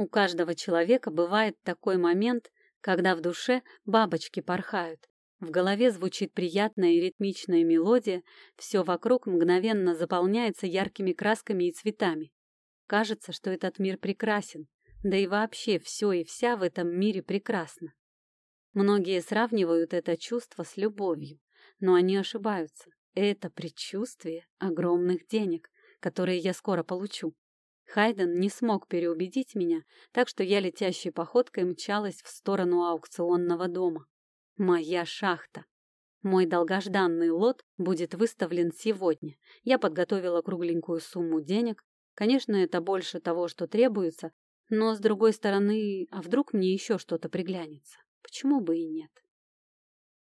У каждого человека бывает такой момент, когда в душе бабочки порхают, в голове звучит приятная и ритмичная мелодия, все вокруг мгновенно заполняется яркими красками и цветами. Кажется, что этот мир прекрасен, да и вообще все и вся в этом мире прекрасно. Многие сравнивают это чувство с любовью, но они ошибаются. Это предчувствие огромных денег, которые я скоро получу. Хайден не смог переубедить меня, так что я летящей походкой мчалась в сторону аукционного дома. Моя шахта. Мой долгожданный лот будет выставлен сегодня. Я подготовила кругленькую сумму денег. Конечно, это больше того, что требуется, но, с другой стороны, а вдруг мне еще что-то приглянется? Почему бы и нет?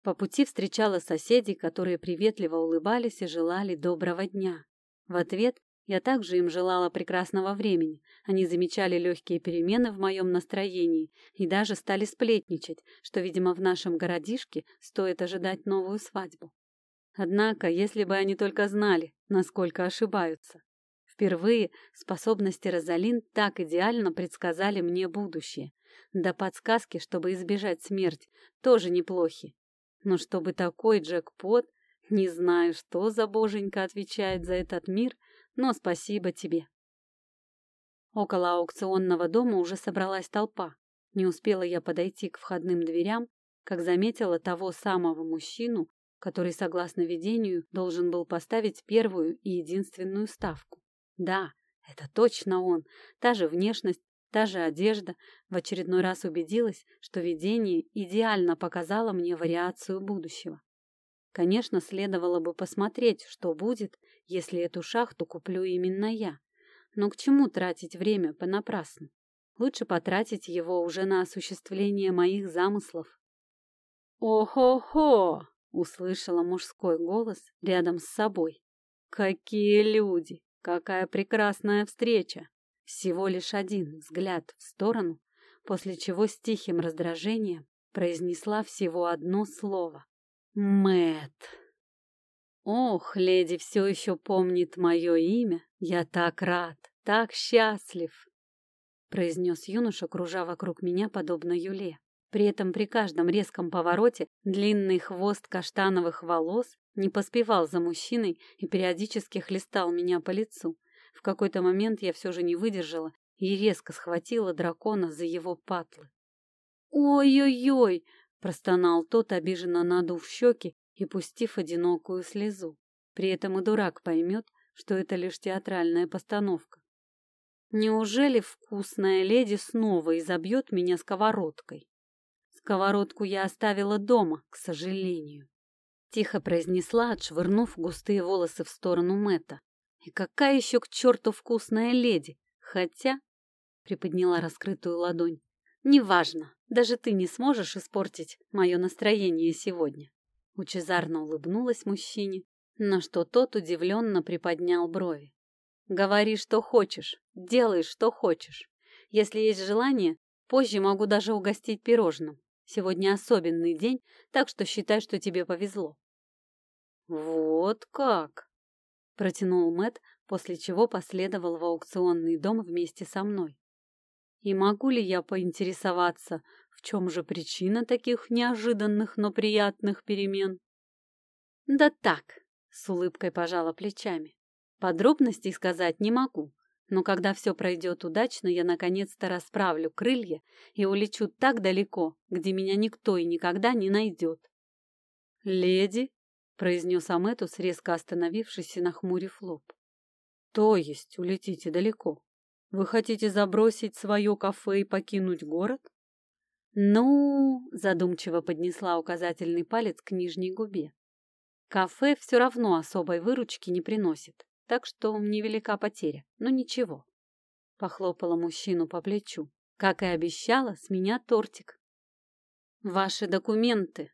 По пути встречала соседей, которые приветливо улыбались и желали доброго дня. В ответ я также им желала прекрасного времени. Они замечали легкие перемены в моем настроении и даже стали сплетничать, что, видимо, в нашем городишке стоит ожидать новую свадьбу. Однако, если бы они только знали, насколько ошибаются. Впервые способности Розалин так идеально предсказали мне будущее. Да подсказки, чтобы избежать смерти, тоже неплохи. Но чтобы такой джекпот, не знаю, что за боженька отвечает за этот мир, но спасибо тебе. Около аукционного дома уже собралась толпа. Не успела я подойти к входным дверям, как заметила того самого мужчину, который, согласно видению, должен был поставить первую и единственную ставку. Да, это точно он. Та же внешность, та же одежда. В очередной раз убедилась, что видение идеально показало мне вариацию будущего. Конечно, следовало бы посмотреть, что будет, если эту шахту куплю именно я. Но к чему тратить время понапрасну? Лучше потратить его уже на осуществление моих замыслов. «О-хо-хо!» — услышала мужской голос рядом с собой. «Какие люди! Какая прекрасная встреча!» Всего лишь один взгляд в сторону, после чего с тихим раздражением произнесла всего одно слово. Мэт. Ох, леди все еще помнит мое имя. Я так рад, так счастлив, произнес юноша, кружа вокруг меня, подобно Юле. При этом при каждом резком повороте длинный хвост каштановых волос не поспевал за мужчиной и периодически хлестал меня по лицу. В какой-то момент я все же не выдержала и резко схватила дракона за его патлы. «Ой-ой-ой!» — простонал тот, обиженно надув щеки и пустив одинокую слезу. При этом и дурак поймет, что это лишь театральная постановка. Неужели вкусная леди снова изобьет меня сковородкой? Сковородку я оставила дома, к сожалению. Тихо произнесла, отшвырнув густые волосы в сторону Мэта. И какая еще к черту вкусная леди? Хотя... Приподняла раскрытую ладонь. Неважно, даже ты не сможешь испортить мое настроение сегодня. Лучезарно улыбнулась мужчине, на что тот удивленно приподнял брови. «Говори, что хочешь, делай, что хочешь. Если есть желание, позже могу даже угостить пирожным. Сегодня особенный день, так что считай, что тебе повезло». «Вот как!» — протянул Мэт, после чего последовал в аукционный дом вместе со мной. «И могу ли я поинтересоваться, в чем же причина таких неожиданных, но приятных перемен? Да так, с улыбкой пожала плечами. Подробностей сказать не могу, но когда все пройдет удачно, я наконец-то расправлю крылья и улечу так далеко, где меня никто и никогда не найдет. «Леди», — произнес Аметус, резко остановившись и нахмурив лоб. «То есть улетите далеко? Вы хотите забросить свое кафе и покинуть город?» «Ну...» — задумчиво поднесла указательный палец к нижней губе. «Кафе все равно особой выручки не приносит, так что невелика потеря, но ничего». Похлопала мужчину по плечу. «Как и обещала, с меня тортик». «Ваши документы!»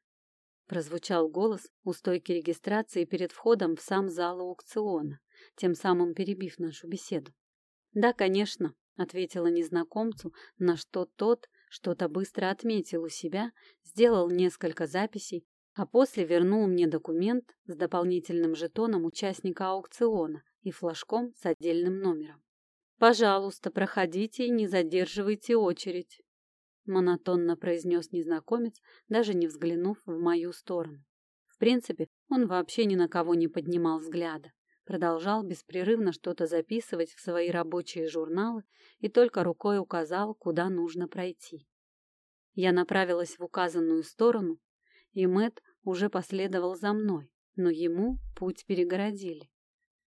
Прозвучал голос у стойки регистрации перед входом в сам зал аукциона, тем самым перебив нашу беседу. «Да, конечно», — ответила незнакомцу, на что тот что-то быстро отметил у себя, сделал несколько записей, а после вернул мне документ с дополнительным жетоном участника аукциона и флажком с отдельным номером. Пожалуйста, проходите и не задерживайте очередь, монотонно произнес незнакомец, даже не взглянув в мою сторону. В принципе, он вообще ни на кого не поднимал взгляда. Продолжал беспрерывно что-то записывать в свои рабочие журналы и только рукой указал, куда нужно пройти. Я направилась в указанную сторону, и Мэт уже последовал за мной, но ему путь перегородили.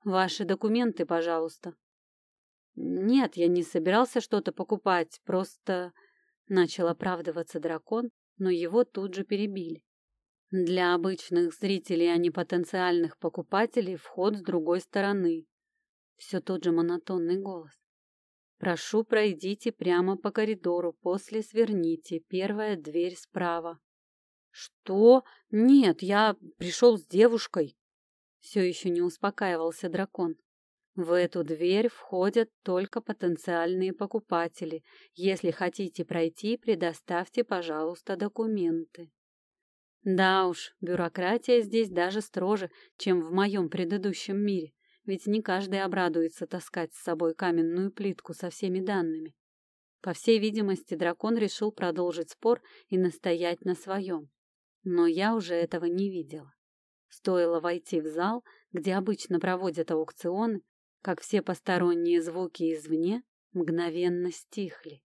«Ваши документы, пожалуйста», «Нет, я не собирался что-то покупать, просто...» Начал оправдываться дракон, но его тут же перебили. Для обычных зрителей, а не потенциальных покупателей, вход с другой стороны. Все тот же монотонный голос. «Прошу, пройдите прямо по коридору, после сверните, первая дверь справа». «Что? Нет, я пришел с девушкой». Все еще не успокаивался дракон. В эту дверь входят только потенциальные покупатели. Если хотите пройти, предоставьте, пожалуйста, документы. Да уж, бюрократия здесь даже строже, чем в моем предыдущем мире, ведь не каждый обрадуется таскать с собой каменную плитку со всеми данными. По всей видимости, дракон решил продолжить спор и настоять на своем. Но я уже этого не видела. Стоило войти в зал, где обычно проводят аукционы, как все посторонние звуки извне мгновенно стихли.